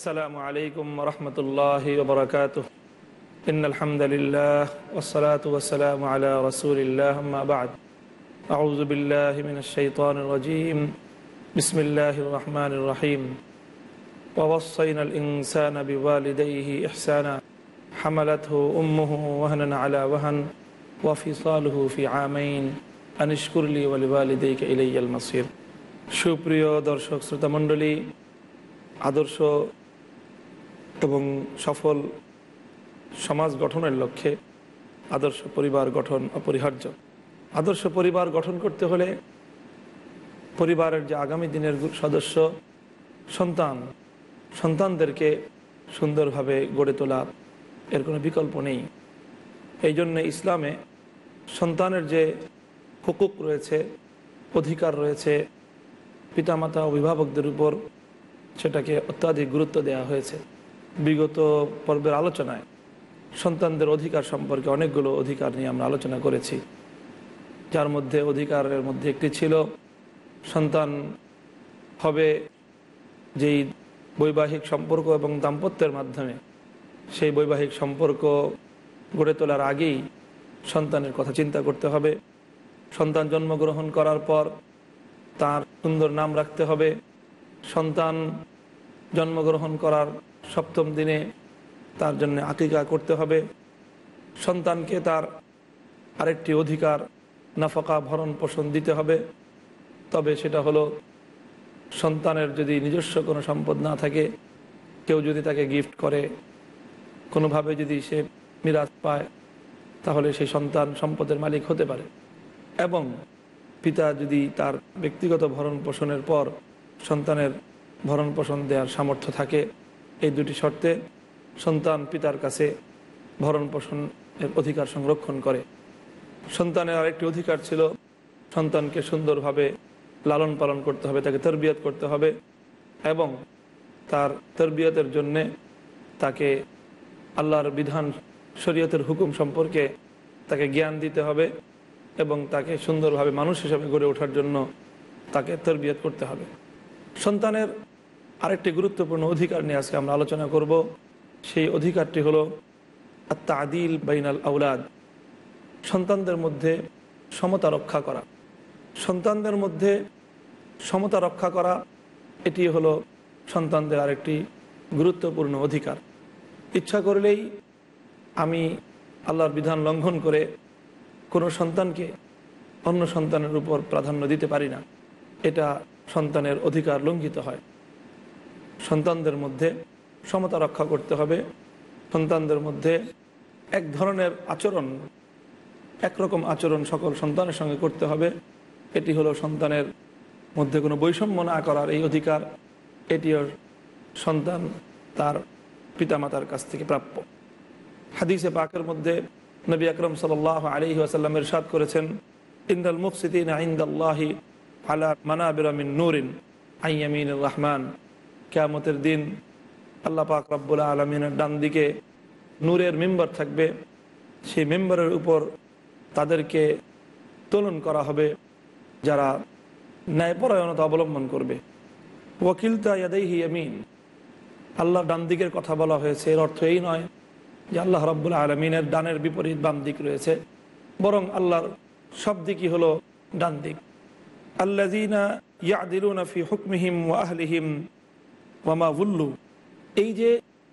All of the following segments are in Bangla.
السلام عليكم ورحمة الله وبركاته إن الحمد لله والصلاة والسلام على رسول الله أما بعد أعوذ بالله من الشيطان الرجيم بسم الله الرحمن الرحيم ووصينا الإنسان بوالديه إحسانا حملته أمه وهنا على وهن وفصاله في عامين أن اشكر لي ولوالديك إلي المصير সুপ্রিয় দর্শক শ্রোতা মণ্ডলী আদর্শ এবং সফল সমাজ গঠনের লক্ষ্যে আদর্শ পরিবার গঠন অপরিহার্য। আদর্শ পরিবার গঠন করতে হলে পরিবারের যে আগামী দিনের সদস্য, সন্তান, সন্তানদেরকে সুন্দরভাবে গড়ে তোলা এর কোনো বিকল্প নেই। এই জন্য ইসলামে সন্তানের যে হুকুক রয়েছে, অধিকার রয়েছে, পিতামাতা, অভিভাবকদের উপর সেটাকে অত্যাধিক গুরুত্ব দেওয়া হয়েছে। বিগত পর্বের আলোচনায় সন্তানদের অধিকার সম্পর্কে অনেকগুলো অধিকার নিয়ে আমরা আলোচনা করেছি। যার মধ্যে অধিকারের মধ্যে একটি ছিল, সন্তান হবে যেই বৈবাহিক সম্পর্ক এবং দাম্পত্যের মাধ্যমে সেই বৈবাহিক সম্পর্ক গড়ে তোলার আগেই সন্তানের কথা চিন্তা করতে হবে। সন্তান জন্মগ্রহণ করার পর তার সুন্দর নাম রাখতে হবে। সন্তান জন্মগ্রহণ করার সপ্তম দিনে তার জন্য আকিকা করতে হবে। সন্তানকে তার আরেকটি অধিকার, নাফাকা ভরণ পোষণ দিতে হবে। তবে সেটা হলো, সন্তানের যদি নিজস্ব কোনো সম্পদ না থাকে, কেউ যদি তাকে গিফট করে, কোনোভাবে যদি সে মিরাজ পায়, তাহলে সেই সন্তান সম্পদের মালিক হতে পারে। এবং পিতা যদি তার ব্যক্তিগত ভরণ পোষণের পর সন্তানের ভরণ পোষণ দেওয়ার সামর্থ্য থাকে এই দুটি শর্তে সন্তান পিতার কাছে ভরণ পোষণের অধিকার সংরক্ষণ করে। সন্তানের আরেকটি অধিকার ছিল, সন্তানকে সুন্দরভাবে লালন পালন করতে হবে, তাকে তরবিয়ত করতে হবে এবং তার তরবিয়তের জন্যে তাকে আল্লাহর বিধান, শরীয়তের হুকুম সম্পর্কে তাকে জ্ঞান দিতে হবে এবং তাকে সুন্দরভাবে মানুষ হিসাবে গড়ে ওঠার জন্য তাকে তরবিয়ত করতে হবে। সন্তানের আরেকটি গুরুত্বপূর্ণ অধিকার নিয়ে আজকে আমরা আলোচনা করব। সেই অধিকারটি হলো আত্মা আদিল বাইনাল আউলাদ সন্তানদের মধ্যে সমতা রক্ষা করা। সন্তানদের মধ্যে সমতা রক্ষা করা, এটি হলো সন্তানদের আরেকটি গুরুত্বপূর্ণ অধিকার। ইচ্ছা করলেই আমি আল্লাহর বিধান লঙ্ঘন করে কোনো সন্তানকে অন্য সন্তানের উপর প্রাধান্য দিতে পারি না। এটা সন্তানের অধিকার লঙ্ঘিত হয়। সন্তানদের মধ্যে সমতা রক্ষা করতে হবে। সন্তানদের মধ্যে এক ধরনের আচরণ, একরকম আচরণ সকল সন্তানের সঙ্গে করতে হবে। এটি হলো সন্তানের মধ্যে কোনো বৈষম্য না করার এই অধিকার। এটিও সন্তান তার পিতামাতার কাছ থেকে প্রাপ্য। হাদিসে পাকের মধ্যে নবী আকরম সাল আলী আসাল্লামের সাদ করেছেন ইন্দাল মুফসিদিন আইন্দাল্লাহি আলা মানাবিরামিন নুরিন আইয়ামিন রহমান। কেয়ামতের দিন আল্লাহ পাক রব্বুল আলমিনের ডান দিকে নূরের মেম্বার থাকবে। সেই মেম্বারের উপর তাদেরকে তোলন করা হবে, যারা ন্যায়পরায়ণতা অবলম্বন করবে। ওয়াকিলতা ইয়াদাইহি আমিন আল্লাহ ডান দিকের কথা বলা হয়েছে। এর অর্থ এই নয় যে আল্লাহ রব্বুল আলমিনের ডানের বিপরীত বাম দিক রয়েছে, বরং আল্লাহর সব দিকই হলো ডান দিক। আল্লাজিনা ইয়াদিলুনা ফি হুকমিহিম ওয়া আহলিহিম ওয়ামা উল্লু এই যে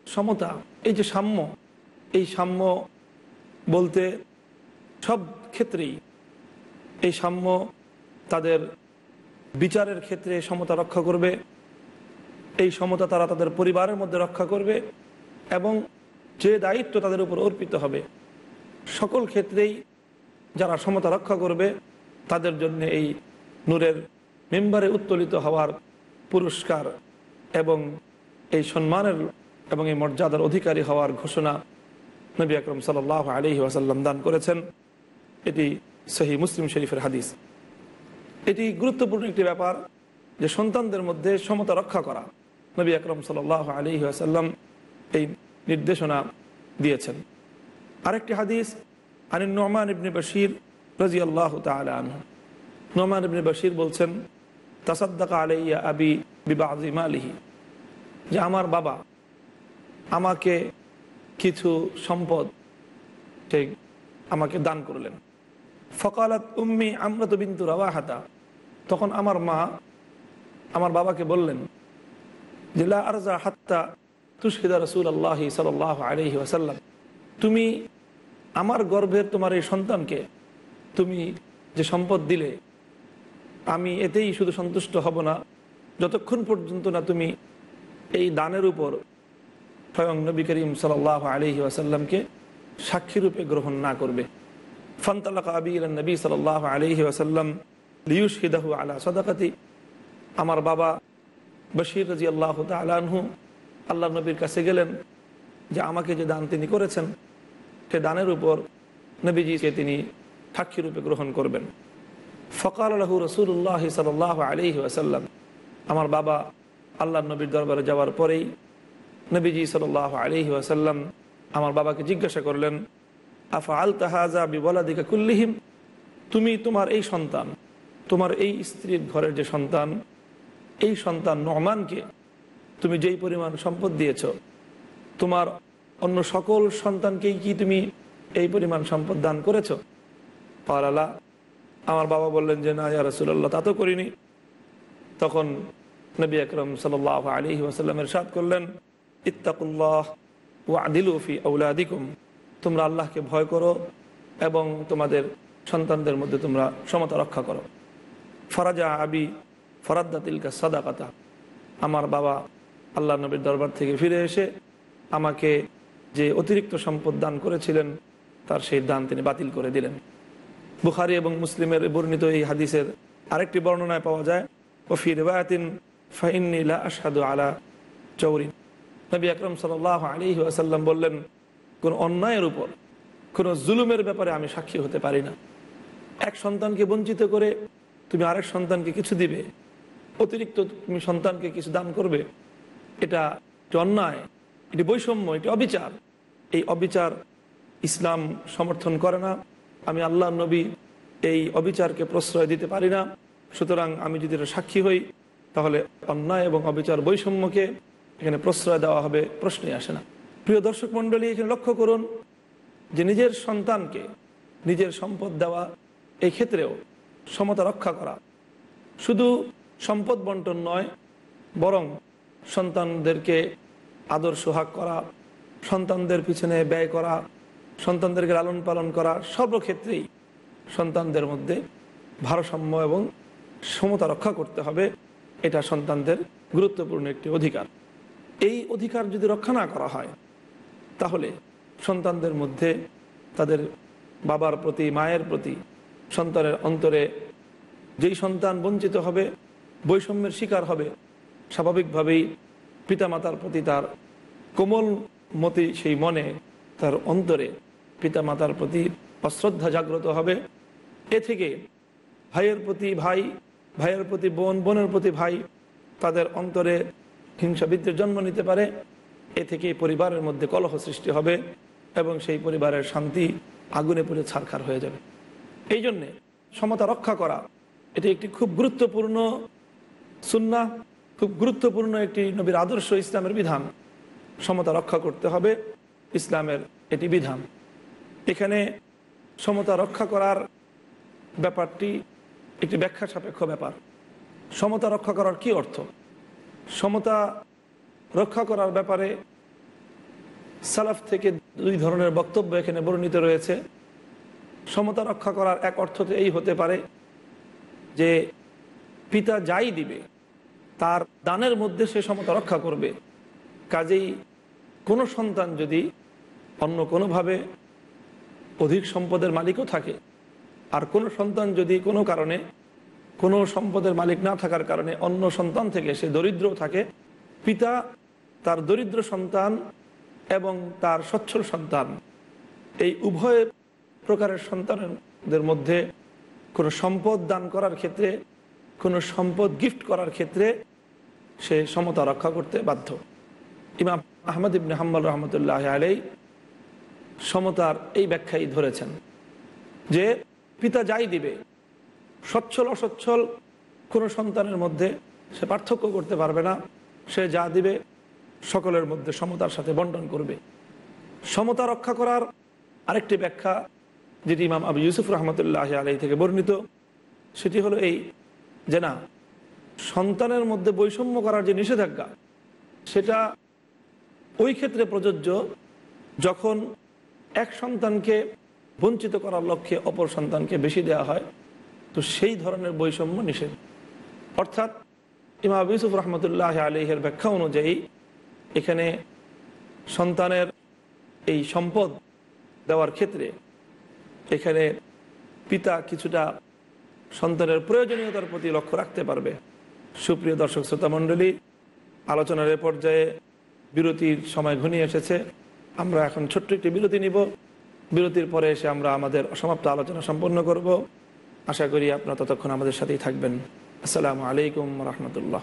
সমতা, এই যে সাম্য, এই সাম্য বলতে সব ক্ষেত্রেই এই সাম্য তাদের বিচারের ক্ষেত্রে সমতা রক্ষা করবে, এই সমতা তারা তাদের পরিবারের মধ্যে রক্ষা করবে এবং যে দায়িত্ব তাদের উপর অর্পিত হবে, সকল ক্ষেত্রেই যারা সমতা রক্ষা করবে তাদের জন্য এই নূরের মেম্বারে উত্তোলিত হওয়ার পুরস্কার এবং এই সম্মানের এবং এই মর্যাদার অধিকারী হওয়ার ঘোষণা নবী আকরম সাল আলহি ওয়াসাল্লাম দান করেছেন। এটি সহি মুসলিম শরীফের হাদিস। এটি গুরুত্বপূর্ণ একটি ব্যাপার যে সন্তানদের মধ্যে সমতা রক্ষা করা নবী আকরম সাল আলহি আসাল্লাম এই নির্দেশনা দিয়েছেন। আরেকটি হাদিস, আনিন নোমান ইবনে বশির রাজি আল্লাহ তালহ নোমান ইবনে বশির বলছেন তাসাদ্দাকা আলাইয়া আবি বিবা আজিমা আলিহি যে আমার বাবা আমাকে কিছু সম্পদ ঠিক আমাকে দান করলেন। ফকালাত উম্মি আমরাত বিন্তু রাওয়াহাতা। তখন আমার মা আমার বাবাকে বললেন যে, লা আরজা হাত্তা তুশহিদা রসুল আল্লাহ সাল আলহি ওয়াসাল্লাম। তুমি আমার গর্ভের তোমার এই সন্তানকে তুমি যে সম্পদ দিলে আমি এতেই শুধু সন্তুষ্ট হব না। যতক্ষণ পর্যন্ত না তুমি এই দানের উপর স্বয়ং নবী করিম সাল আলহি ওয়াসাল্লামকে সাক্ষীরূপে গ্রহণ না করবে। ফন্তালাকা আবির নবী সাল আলহি ওয়াসাল্লাম লিউস হিদাহু আলা সদাকাতি। আমার বাবা বশির রাজি আল্লাহ তালহু আল্লাহ নবীর কাছে গেলেন যে আমাকে যে দান তিনি করেছেন, সে দানের উপর নবীজিকে তিনি সাক্ষী রূপে গ্রহণ করবেন। ফকাল আলহু রসুল্লাহ সাল আলহি আসাল্লাম আমার বাবা আল্লাহ নবীর দরবারে যাওয়ার পরেই নবীজি সাল আলহি আসাল্লাম আমার বাবাকে জিজ্ঞাসা করলেন, আফা আল তাহাজা বিবলাদিকা কুল্লিহিম? তুমি তোমার এই সন্তান, তোমার এই স্ত্রীর ঘরের যে সন্তান, এই সন্তান নহমানকে তুমি যেই পরিমাণ সম্পদ দিয়েছ, তোমার অন্য সকল সন্তানকেই কি তুমি এই পরিমাণ সম্পদ দান করেছ? পালালা আমার বাবা বললেন যে, না, ইয়া রসুল্লাহ তা তো করিনি। তখন নবী আকরম সাল আলী ওয়াসাল্লামের সাদ করলেন, ইত্তাকুল্লাহ ও আদিলুফি আউলাদিকুম তোমরা আল্লাহকে ভয় করো এবং তোমাদের সন্তানদের মধ্যে তোমরা সমতা রক্ষা করো। ফরাজা আবি ফরাদ্দা তিলকা সাদাকাতা। আমার বাবা আল্লাহ নবীর দরবার থেকে ফিরে এসে আমাকে যে অতিরিক্ত সম্পদ দান করেছিলেন, তার সেই দান তিনি বাতিল করে দিলেন। বুখারি এবং মুসলিমের বর্ণিত এই হাদিসের আরেকটি বর্ণনায় পাওয়া যায়, ওফি রেবায়াতিন ফাইন্নিলা আসাদু আলা চৌরিন নবী আকরম সাল আলী আসাল্লাম বললেন, কোন অন্যায়ের উপর, কোনো জুলুমের ব্যাপারে আমি সাক্ষী হতে পারি না। এক সন্তানকে বঞ্চিত করে তুমি আরেক সন্তানকে কিছু দিবে, অতিরিক্ত তুমি সন্তানকে কিছু দান করবে, এটা অন্যায়, এটি বৈষম্য, এটি অবিচার। এই অবিচার ইসলাম সমর্থন করে না। আমি আল্লাহ নবী এই অবিচারকে প্রশ্রয় দিতে পারি না। সুতরাং আমি যদি এটা সাক্ষী হই, তাহলে অন্যায় এবং অবিচার বৈষম্যকে এখানে প্রশ্রয় দেওয়া হবে, প্রশ্নই আসে না। প্রিয় দর্শক মণ্ডলী, এখানে লক্ষ্য করুন যে নিজের সন্তানকে নিজের সম্পদ দেওয়া, এই ক্ষেত্রেও সমতা রক্ষা করা। শুধু সম্পদ বন্টন নয়, বরং সন্তানদেরকে আদর সোহাগ করা, সন্তানদের পিছনে ব্যয় করা সন্তানদেরকে লালন পালন করা সর্বক্ষেত্রেই সন্তানদের মধ্যে ভারসাম্য এবং সমতা রক্ষা করতে হবে। এটা সন্তানদের গুরুত্বপূর্ণ একটি অধিকার। এই অধিকার যদি রক্ষা না করা হয়, তাহলে সন্তানদের মধ্যে তাদের বাবার প্রতি, মায়ের প্রতি, সন্তানের অন্তরে যেই সন্তান বঞ্চিত হবে, বৈষম্যের শিকার হবে, স্বাভাবিকভাবেই পিতামাতার প্রতি তার কোমল মতি সেই মনে, তার অন্তরে পিতামাতার প্রতি অশ্রদ্ধা জাগ্রত হবে। এ থেকে ভাইয়ের প্রতি ভাই, ভাইয়ের প্রতি বোন, বোনের প্রতি ভাই তাদের অন্তরে হিংসা বিদ্বের জন্ম নিতে পারে। এ থেকে পরিবারের মধ্যে কলহ সৃষ্টি হবে এবং সেই পরিবারের শান্তি আগুনে পুড়ে ছারখার হয়ে যাবে। এই জন্যে সমতা রক্ষা করা এটি একটি খুব গুরুত্বপূর্ণ সুন্না খুব গুরুত্বপূর্ণ একটি নবীর আদর্শ ইসলামের বিধান। সমতা রক্ষা করতে হবে, ইসলামের এটি বিধান। এখানে সমতা রক্ষা করার ব্যাপারটি একটি ব্যাখ্যা সাপেক্ষ ব্যাপার। সমতা রক্ষা করার কি অর্থ? সমতা রক্ষা করার ব্যাপারে সালাফ থেকে দুই ধরনের বক্তব্য এখানে বর্ণিত রয়েছে। সমতা রক্ষা করার এক অর্থ এই হতে পারে যে পিতা যাই দিবে, তার দানের মধ্যে সে সমতা রক্ষা করবে। কাজেই কোনো সন্তান যদি অন্য কোনোভাবে অধিক সম্পদের মালিকও থাকে। আর কোনো সন্তান যদি কোনো কারণে, কোনো সম্পদের মালিক না থাকার কারণে অন্য সন্তান থেকে সে দরিদ্র থাকে, পিতা তার দরিদ্র সন্তান এবং তার সচ্ছল সন্তান, এই উভয় প্রকারের সন্তানদের মধ্যে কোনো সম্পদ দান করার ক্ষেত্রে, কোনো সম্পদ গিফট করার ক্ষেত্রে সে সমতা রক্ষা করতে বাধ্য। ইমাম আহমদ ইবনে হাম্বল রহমতুল্লাহ আলাই সমতার এই ব্যাখ্যাই ধরেছেন যে পিতা যাই দিবে, সচ্ছল অসচ্ছল কোনো সন্তানের মধ্যে সে পার্থক্য করতে পারবে না। সে যা দিবে, সকলের মধ্যে সমতার সাথে বন্টন করবে। সমতা রক্ষা করার আরেকটি ব্যাখ্যা, যেটি ইমাম আবু ইউসুফ রহমতুল্লাহ আলাই থেকে বর্ণিত, সেটি হলো এই যে না, সন্তানের মধ্যে বৈষম্য করার যে নিষেধাজ্ঞা, সেটা ওই ক্ষেত্রে প্রযোজ্য যখন এক সন্তানকে বঞ্চিত করার লক্ষ্যে অপর সন্তানকে বেশি দেওয়া হয়, তো সেই ধরনের বৈষম্য নিষেধ। অর্থাৎ আবু ইউসুফ রহমতুল্লাহ আলিহের ব্যাখ্যা অনুযায়ী, এখানে সন্তানের এই সম্পদ দেওয়ার ক্ষেত্রে এখানে পিতা কিছুটা সন্তানের প্রয়োজনীয়তার প্রতি লক্ষ্য রাখতে পারবে। সুপ্রিয় দর্শক শ্রোতা মণ্ডলী আলোচনার এ পর্যায়ে বিরতির সময় ঘনিয়ে এসেছে। আমরা এখন ছোট্ট একটি বিরতি নিব। বিরতির পরে এসে আমরা আমাদের সমাপ্ত আলোচনা সম্পন্ন করব। আশা করি আপনারা ততক্ষণ আমাদের সাথেই থাকবেন। আসসালামু আলাইকুম রহমতুল্লাহ।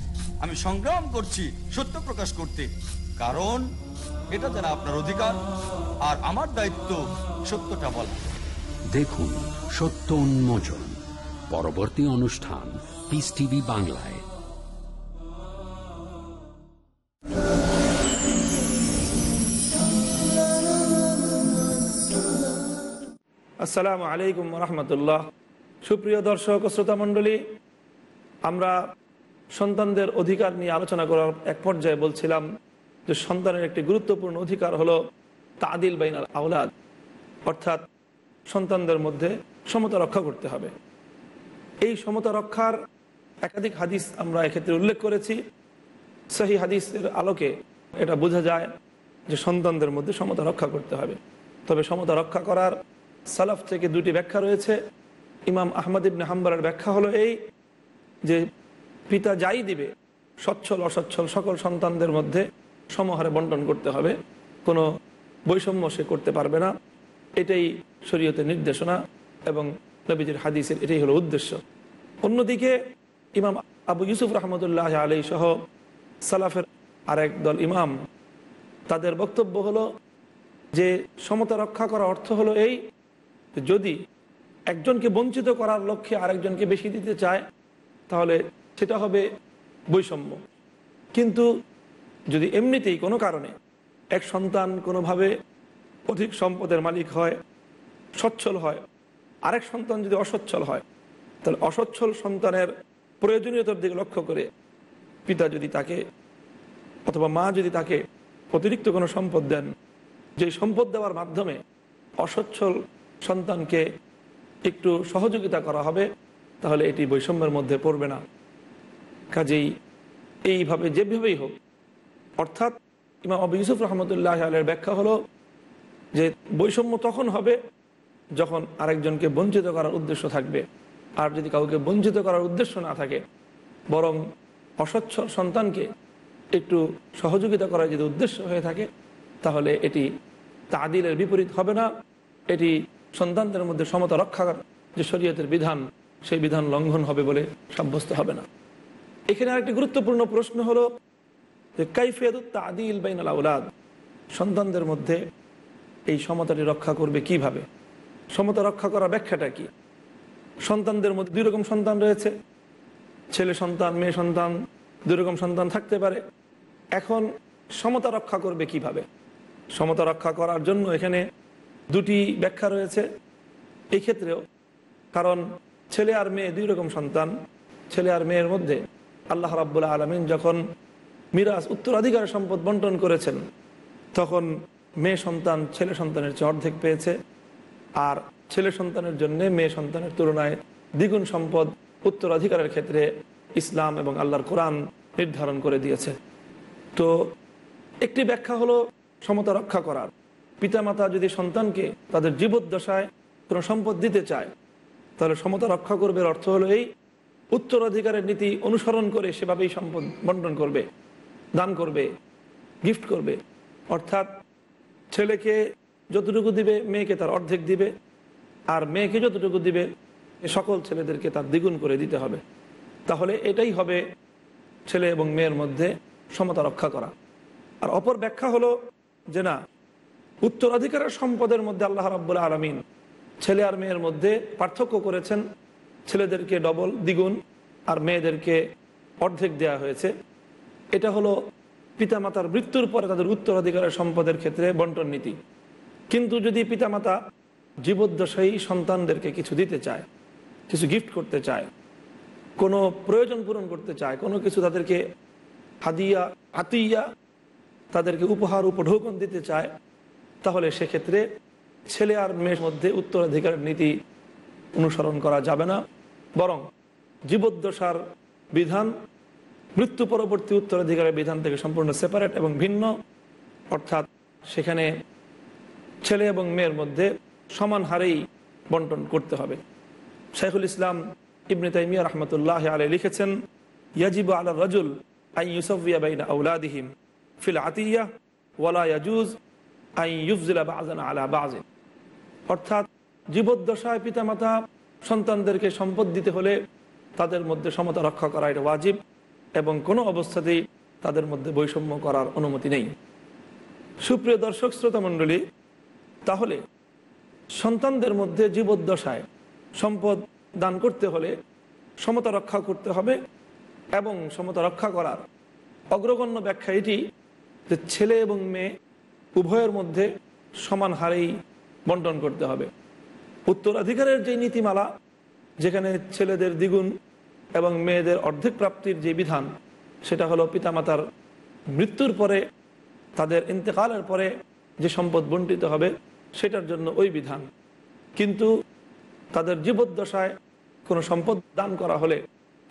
আমি সংগ্রাম করছি সত্য প্রকাশ করতে। কারণ এটা যেন আপনার অধিকার আর আমার দায়িত্ব সত্যটা বলা। দেখুন সত্য উন্মোচন পরবর্তী অনুষ্ঠান পিস টিভি বাংলায়। আসসালামু আলাইকুম রহমতুল্লাহ। সুপ্রিয় দর্শক ও শ্রোতা মণ্ডলী আমরা সন্তানদের অধিকার নিয়ে আলোচনা করার এক পর্যায়ে বলছিলাম যে সন্তানের একটি গুরুত্বপূর্ণ অধিকার হলো তাদিল বাইনাল আওলাদ। অর্থাৎ সন্তানদের মধ্যে সমতা রক্ষা করতে হবে। এই সমতা রক্ষার একাধিক হাদিস আমরা এক্ষেত্রে উল্লেখ করেছি। সেই হাদিসের আলোকে এটা বোঝা যায় যে সন্তানদের মধ্যে সমতা রক্ষা করতে হবে। তবে সমতা রক্ষা করার সালাফ থেকে দুটি ব্যাখ্যা রয়েছে। ইমাম আহমদ ইবনে হাম্বারের ব্যাখ্যা হলো এই যে পিতা যাই দিবে, সচ্ছল, অসচ্ছল সকল সন্তানদের মধ্যে সমহারে বন্টন করতে হবে। কোনো বৈষম্য সে করতে পারবে না। এটাই শরীয়তের নির্দেশনা এবং নবীজির হাদিসের এটাই হলো উদ্দেশ্য। অন্যদিকে ইমাম আবু ইউসুফ রহমতুল্লাহ আলী সহ সালাফের আরেক দল ইমাম, তাদের বক্তব্য হলো যে সমতা রক্ষা করা অর্থ হলো এই যদি একজনকে বঞ্চিত করার লক্ষ্যে আরেকজনকে বেশি দিতে চায়, তাহলে সেটা হবে বৈষম্য। কিন্তু যদি এমনিতেই কোনো কারণে এক সন্তান কোনোভাবে অধিক সম্পদের মালিক হয়, সচ্ছল হয়, আরেক সন্তান যদি অসচ্ছল হয়, তাহলে অসচ্ছল সন্তানের প্রয়োজনীয়তার দিকে লক্ষ্য করে পিতা যদি তাকে অথবা মা যদি তাকে অতিরিক্ত কোনো সম্পদ দেন, যে সম্পদ দেওয়ার মাধ্যমে অসচ্ছল সন্তানকে একটু সহযোগিতা করা হবে, তাহলে এটি বৈষম্যের মধ্যে পড়বে না। কাজেই এইভাবে, যেভাবেই হোক। অর্থাৎ ইমাম আবু ইউসুফ রহমতুল্লাহ আলের ব্যাখ্যা হলো যে বৈষম্য তখন হবে যখন আরেকজনকে বঞ্চিত করার উদ্দেশ্য থাকবে। আর যদি কাউকে বঞ্চিত করার উদ্দেশ্য না থাকে, বরং অসচ্ছল সন্তানকে একটু সহযোগিতা করার যদি উদ্দেশ্য হয়ে থাকে, তাহলে এটি তাদিলের বিপরীত হবে না। এটি সন্তানদের মধ্যে সমতা রক্ষার যে শরীয়তের বিধান, সেই বিধান লঙ্ঘন হবে বলে সাব্যস্ত হবে না। এখানে আরেকটি গুরুত্বপূর্ণ প্রশ্ন হলো যে কাইফিয়াদুত তাদিল বাইনাল আউলাদ সন্তানদের মধ্যে এই সমতাটি রক্ষা করবে কীভাবে? সমতা রক্ষা করা ব্যাখ্যাটা কি? সন্তানদের মধ্যে দুই রকম সন্তান রয়েছে। ছেলে সন্তান, মেয়ে সন্তান, দুই রকম সন্তান থাকতে পারে। এখন সমতা রক্ষা করবে কীভাবে? সমতা রক্ষা করার জন্য এখানে দুটি ব্যাখ্যা রয়েছে। এই ক্ষেত্রেও কারণ ছেলে আর মেয়ে দুই রকম সন্তান। ছেলে আর মেয়ের মধ্যে আল্লাহ রাব্বুল আলমিন যখন মিরাজ উত্তরাধিকার সম্পদ বন্টন করেছেন, তখন মেয়ে সন্তান ছেলে সন্তানের চেয়ে অর্ধেক পেয়েছে আর ছেলে সন্তানের জন্য মেয়ে সন্তানের তুলনায় দ্বিগুণ সম্পদ উত্তরাধিকারের ক্ষেত্রে ইসলাম এবং আল্লাহর কোরআন নির্ধারণ করে দিয়েছে। তো একটি ব্যাখ্যা হলো সমতা রক্ষা করার। পিতামাতা যদি সন্তানকে তাদের জীবদ্দশায় কোনো সম্পদ দিতে চায়, তাহলে সমতা রক্ষা করবে অর্থ হলো এই উত্তরাধিকারের নীতি অনুসরণ করে সেভাবেই সম্পদ বন্টন করবে, দান করবে গিফট করবে। অর্থাৎ ছেলেকে যতটুকু দিবে, মেয়েকে তার অর্ধেক দিবে, আর মেয়েকে যতটুকু দিবে সকল ছেলেদেরকে তার দ্বিগুণ করে দিতে হবে। তাহলে এটাই হবে ছেলে এবং মেয়ের মধ্যে সমতা রক্ষা করা। আর অপর ব্যাখ্যা হলো যে না, উত্তরাধিকারের সম্পদের মধ্যে আল্লাহ রাব্বুল আলমিন ছেলে আর মেয়ের মধ্যে পার্থক্য করেছেন ছেলেদেরকে ডবল দ্বিগুণ আর মেয়েদেরকে অর্ধেক দেয়া হয়েছে। এটা হলো পিতামাতার মৃত্যুর পরে তাদের উত্তরাধিকারের সম্পদের ক্ষেত্রে বন্টন নীতি। কিন্তু যদি পিতামাতা জীবদ্দশায়ী সন্তানদেরকে কিছু দিতে চায়, কিছু গিফট করতে চায়, কোনো প্রয়োজন পূরণ করতে চায়, কোনো কিছু তাদেরকে হাদিয়া, হাতিয়া তাদেরকে উপহার, উপঢৌকন দিতে চায়, তাহলে সেক্ষেত্রে ছেলে আর মেয়ের মধ্যে উত্তরাধিকারের নীতি অনুসরণ করা যাবে না। বরং জীবদ্দশার বিধান, মৃত্যু পরবর্তী উত্তরাধিকারের বিধান থেকে সম্পূর্ণ সেপারেট এবং ভিন্ন। অর্থাৎ সেখানে ছেলে এবং মেয়ের মধ্যে সমান হারেই বন্টন করতে হবে। শাইখুল ইসলাম ইবনে তাইমিয়া রহমতুল্লাহ আলাই লিখেছেন, ইয়াজিব আলা রজুল আই ইউসফিয়া বাইনা আউলাদিহিম ফিল আতিয়া ওয়ালা ইয়াজুজ আই ইউফজিলা বাজান আলা বাজিন অর্থাৎ জীবদ্দশায় পিতামাতা সন্তানদেরকে সম্পদ দিতে হলে তাদের মধ্যে সমতা রক্ষা করা এটা ওয়াজিব এবং কোনো অবস্থাতেই তাদের মধ্যে বৈষম্য করার অনুমতি নেই। সুপ্রিয় দর্শক, শ্রোতা মণ্ডলী, তাহলে সন্তানদের মধ্যে জীবদ্দশায় সম্পদ দান করতে হলে সমতা রক্ষা করতে হবে এবং সমতা রক্ষা করার অগ্রগণ্য ব্যাখ্যা এটি যে ছেলে এবং মেয়ে উভয়ের মধ্যে সমান হারেই বন্টন করতে হবে। উত্তরাধিকারের যে নীতিমালা, যেখানে ছেলেদের দ্বিগুণ এবং মেয়েদের অর্ধেক প্রাপ্তির যে বিধান, সেটা হলো পিতামাতার মৃত্যুর পরে, তাদের ইন্তেকালের পরে যে সম্পদ বন্টিত হবে, সেটার জন্য ওই বিধান। কিন্তু তাদের জীবদ্দশায় কোনো সম্পদ দান করা হলে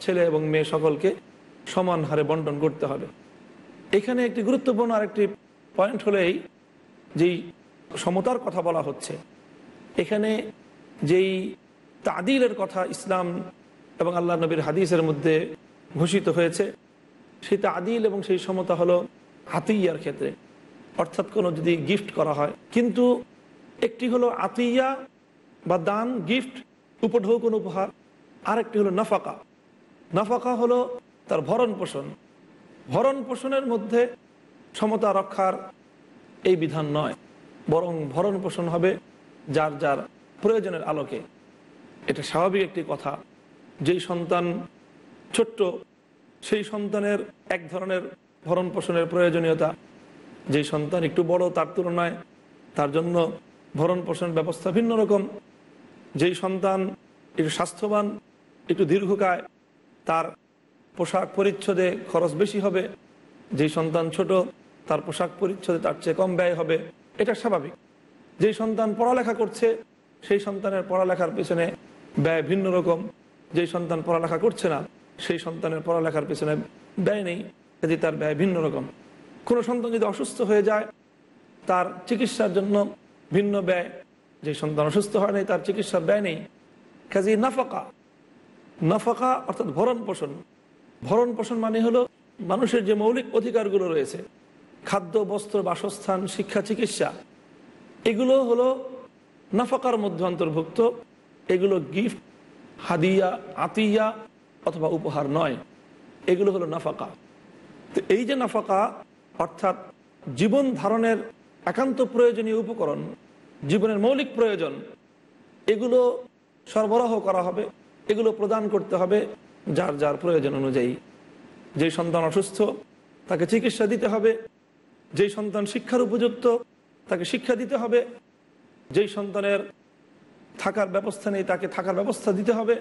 ছেলে এবং মেয়ে সকলকে সমান হারে বন্টন করতে হবে। এখানে একটি গুরুত্বপূর্ণ আরেকটি পয়েন্ট হলেই যেই সমতার কথা বলা হচ্ছে। এখানে যেই তাদিলের কথা ইসলাম এবং আল্লাহ নবীর হাদিসের মধ্যে ঘোষিত হয়েছে, সেই তাদিল এবং সেই সমতা হলো আতিয়ার ক্ষেত্রে। অর্থাৎ কোনো যদি গিফট করা হয়, কিন্তু একটি হলো আতিয়া বা দান গিফট উপঢৌ কোনো উপহার, আরেকটি হলো নাফাকা। নাফাকা হলো তার ভরণ পোষণ। ভরণ পোষণের মধ্যে সমতা রক্ষার এই বিধান নয়, বরং ভরণ পোষণ হবে যার যার প্রয়োজনের আলোকে। এটা স্বাভাবিক একটি কথা। যেই সন্তান ছোট্ট, সেই সন্তানের এক ধরনের ভরণ পোষণের প্রয়োজনীয়তা। যেই সন্তান একটু বড়, তার তুলনায় তার জন্য ভরণ পোষণ ব্যবস্থা ভিন্ন রকম। যেই সন্তান একটু স্বাস্থ্যবান, একটু দীর্ঘকায়, তার পোশাক পরিচ্ছদে খরচ বেশি হবে। যেই সন্তান ছোট, তার পোশাক পরিচ্ছদে তার চেয়ে কম ব্যয় হবে। এটা স্বাভাবিক। যেই সন্তান পড়ালেখা করছে, সেই সন্তানের পড়ালেখার পেছনে ব্যয় ভিন্ন রকম। যেই সন্তান পড়ালেখা করছে না, সেই সন্তানের পড়ালেখার পেছনে ব্যয় নেই যদি তার ব্যয় ভিন্ন রকম। কোনো সন্তান যদি অসুস্থ হয়ে যায়, তার চিকিৎসার জন্য ভিন্ন ব্যয়। যে সন্তান অসুস্থ হয় নাই, তার চিকিৎসার ব্যয় নেই। কাজে নাফাকা। নাফাকা অর্থাৎ ভরণ পোষণ। ভরণ পোষণ মানে হলো মানুষের যে মৌলিক অধিকারগুলো রয়েছে। খাদ্য, বস্ত্র, বাসস্থান, শিক্ষা, চিকিৎসা। এগুলো হলো নাফাকার মধ্যে অন্তর্ভুক্ত। এগুলো গিফট, হাদিয়া, আতিয়া অথবা উপহার নয়। এগুলো হলো নাফাকা। তো এই যে নাফাকা, অর্থাৎ জীবন ধারণের একান্ত প্রয়োজনীয় উপকরণ, জীবনের মৌলিক প্রয়োজন, এগুলো সরবরাহ করা হবে, এগুলো প্রদান করতে হবে যার যার প্রয়োজন অনুযায়ী। যেই সন্তান অসুস্থ, তাকে চিকিৎসা দিতে হবে, যেই সন্তান শিক্ষার উপযুক্ত তাকে শিক্ষা দিতে হবে। যেই সন্তানের থাকার ব্যবস্থা নেই, তাকে থাকার ব্যবস্থা দিতে হবে।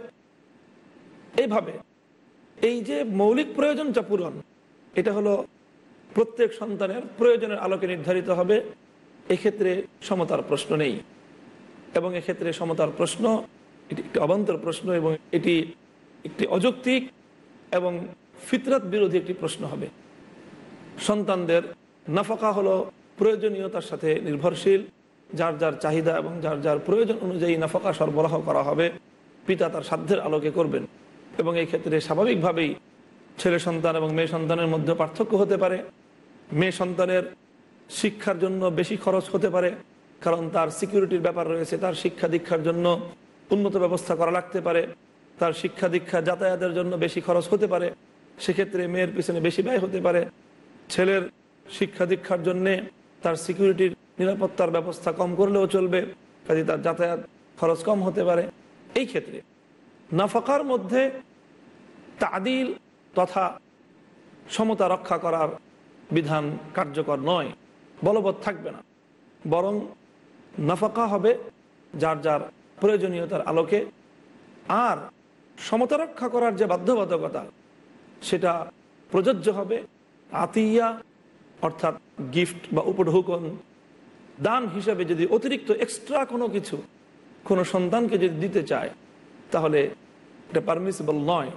এইভাবে এই যে মৌলিক প্রয়োজনটা পূরণ, এটা হলো প্রত্যেক সন্তানের প্রয়োজনের আলোকে নির্ধারিত হবে। এক্ষেত্রে সমতার প্রশ্ন নেই এবং এক্ষেত্রে সমতার প্রশ্ন, এটি একটি অবান্তর প্রশ্ন এবং এটি একটি অযৌক্তিক এবং ফিতরাত বিরোধী একটি প্রশ্ন হবে। সন্তানদের নাফাকা হলো প্রয়োজনীয়তার সাথে নির্ভরশীল, যার যার চাহিদা এবং যার যার প্রয়োজন অনুযায়ী নাফাকা সরবরাহ করা হবে, পিতা তার সাধ্যের আলোকে করবেন। এবং এই ক্ষেত্রে স্বাভাবিকভাবেই ছেলে সন্তান এবং মেয়ে সন্তানের মধ্যে পার্থক্য হতে পারে। মেয়ে সন্তানের শিক্ষার জন্য বেশি খরচ হতে পারে, কারণ তার সিকিউরিটির ব্যাপার রয়েছে, তার শিক্ষা দীক্ষার জন্য উন্নত ব্যবস্থা করা লাগতে পারে, তার শিক্ষা দীক্ষা যাতায়াতের জন্য বেশি খরচ হতে পারে, সেক্ষেত্রে মেয়ের পিছনে বেশি ব্যয় হতে পারে। ছেলের শিক্ষা দীক্ষার জন্যে তার সিকিউরিটির নিরাপত্তার ব্যবস্থা কম করলেও চলবে কাজে তার যাতায়াত খরচ কম হতে পারে। এই ক্ষেত্রে নাফাকার মধ্যে তাদিল তথা সমতা রক্ষা করার বিধান কার্যকর নয়, বলবৎ থাকবে না। বরং নাফাকা হবে যার যার প্রয়োজনীয়তার আলোকে, আর সমতা রক্ষা করার যে বাধ্যবাধকতা, সেটা প্রযোজ্য হবে আতিয়া অর্থাৎ গিফট বা উপঢৌকন, দান হিসাবে যদি অতিরিক্ত এক্সট্রা কোনো কিছু কোনো সন্তানকে যদি দিতে চায়, তাহলে এটা পারমিসিবল নয়।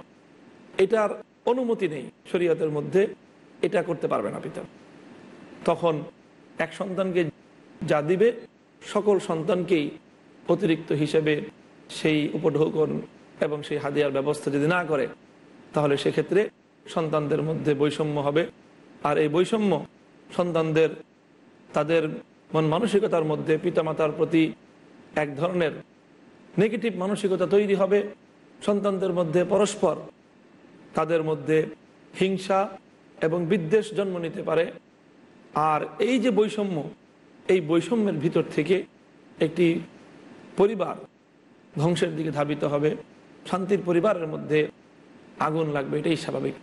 এটার অনুমতি নেই শরীয়তের মধ্যে, এটা করতে পারবে না পিতা। তখন এক সন্তানকে যা দিবে, সকল সন্তানকেই অতিরিক্ত হিসেবে সেই উপঢৌকন এবং সেই হাদিয়ার ব্যবস্থা যদি না করে, তাহলে সেক্ষেত্রে সন্তানদের মধ্যে বৈষম্য হবে। আর এই বৈষম্য সন্তানদের, তাদের মন মানসিকতার মধ্যে পিতামাতার প্রতি এক ধরনের নেগেটিভ মানসিকতা তৈরি হবে। সন্তানদের মধ্যে পরস্পর, তাদের মধ্যে হিংসা এবং বিদ্বেষ জন্ম নিতে পারে। আর এই যে বৈষম্য, এই বৈষম্যের ভিতর থেকে একটি পরিবার ধ্বংসের দিকে ধাবিত হবে। শান্তির পরিবারের মধ্যে আগুন লাগবে, এটাই স্বাভাবিক।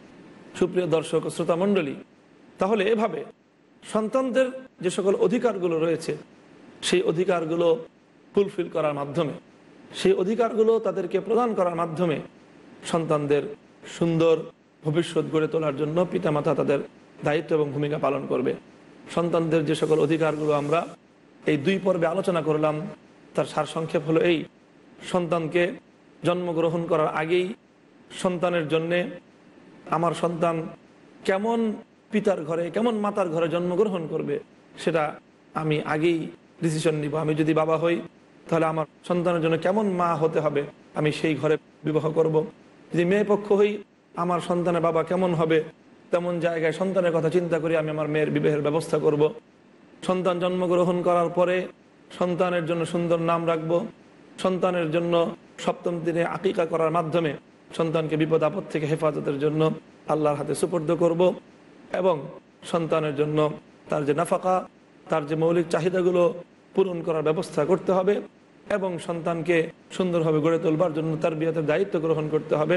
সুপ্রিয় দর্শক ও শ্রোতা মণ্ডলী তাহলে এভাবে সন্তানদের যে সকল অধিকারগুলো রয়েছে, সেই অধিকারগুলো ফুলফিল করার মাধ্যমে, সেই অধিকারগুলো তাদেরকে প্রদান করার মাধ্যমে সন্তানদের সুন্দর ভবিষ্যৎ গড়ে তোলার জন্য পিতামাতা তাদের দায়িত্ব এবং ভূমিকা পালন করবে। সন্তানদের যে সকল অধিকারগুলো আমরা এই দুই পর্বে আলোচনা করলাম, তার সারসংক্ষেপ হলো এই। সন্তানকে জন্মগ্রহণ করার আগেই সন্তানের জন্যে আমার সন্তান কেমন পিতার ঘরে কেমন মাতার ঘরে জন্মগ্রহণ করবে, সেটা আমি আগেই ডিসিশন নিব আমি যদি বাবা হই, তাহলে আমার সন্তানের জন্য কেমন মা হতে হবে, আমি সেই ঘরে বিবাহ করব। যদি মেয়ে পক্ষ হই, আমার সন্তানের বাবা কেমন হবে, তেমন জায়গায় সন্তানের কথা চিন্তা করি আমি আমার মেয়ের বিবাহের ব্যবস্থা করব। সন্তান জন্মগ্রহণ করার পরে সন্তানের জন্য সুন্দর নাম রাখব সন্তানের জন্য সপ্তম দিনে আকিকা করার মাধ্যমে সন্তানকে বিপদ আপদ থেকে হেফাজতের জন্য আল্লাহর হাতে সুপর্দ করব এবং সন্তানের জন্য তার যে নাফাকা, তার যে মৌলিক চাহিদাগুলো পূরণ করার ব্যবস্থা করতে হবে এবং সন্তানকে সুন্দরভাবে গড়ে তোলবার জন্য তার বিয়াতের দায়িত্ব গ্রহণ করতে হবে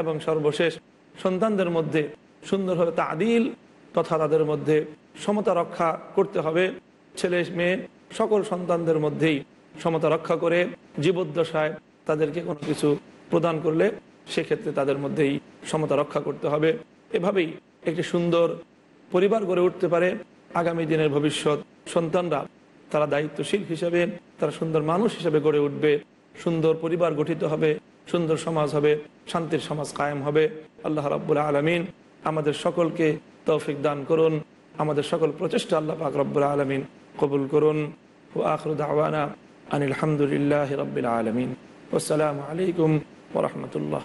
এবং সর্বশেষ সন্তানদের মধ্যে সুন্দরভাবে তাদিল তথা তাদের মধ্যে সমতা রক্ষা করতে হবে। ছেলে, মেয়ে সকল সন্তানদের মধ্যেই সমতা রক্ষা করে জীবদ্দশায় তাদেরকে কোনো কিছু প্রদান করলে সেক্ষেত্রে তাদের মধ্যেই সমতা রক্ষা করতে হবে। এভাবেই একটি সুন্দর পরিবার গড়ে উঠতে পারে আগামী দিনের ভবিষ্যৎ। সন্তানরা তারা দায়িত্বশীল হিসাবে, তারা সুন্দর মানুষ হিসাবে গড়ে উঠবে। সুন্দর পরিবার গঠিত হবে, সুন্দর সমাজ হবে, শান্তির সমাজ কায়েম হবে। আল্লাহ রাব্বুল আলমিন আমাদের সকলকে তৌফিক দান করুন। আমাদের সকল প্রচেষ্টা আল্লাহ পাক রব্বুল আলমিন কবুল করুন। ও আখরু দাওয়ানা আনিল হামদুলিল্লাহ রবিল আলমিন। আসসালামু আলাইকুম ওরহমতুল্লাহ